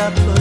up.